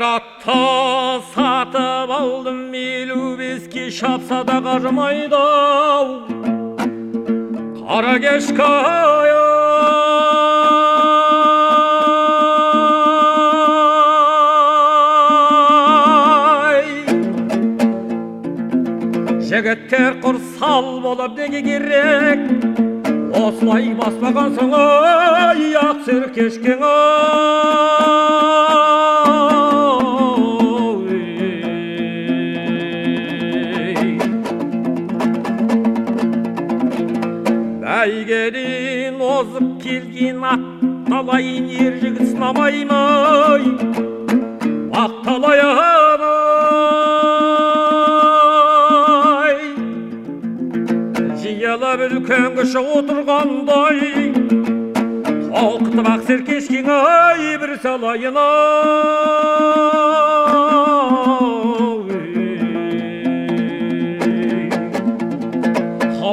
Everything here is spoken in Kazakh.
атты сатып алдым елу беске шапса да қармайды ау қара кешкі жігіттер құрсал болып неге керек? Осылай баспаған соң ай ақ серкешкең ай. Бәйгеден озып келген ат талайын ер жігіт сынамай ма ақ талайын ай жиялап үлкен кіші отырғандай толқытып ақ ай бір салайын ай.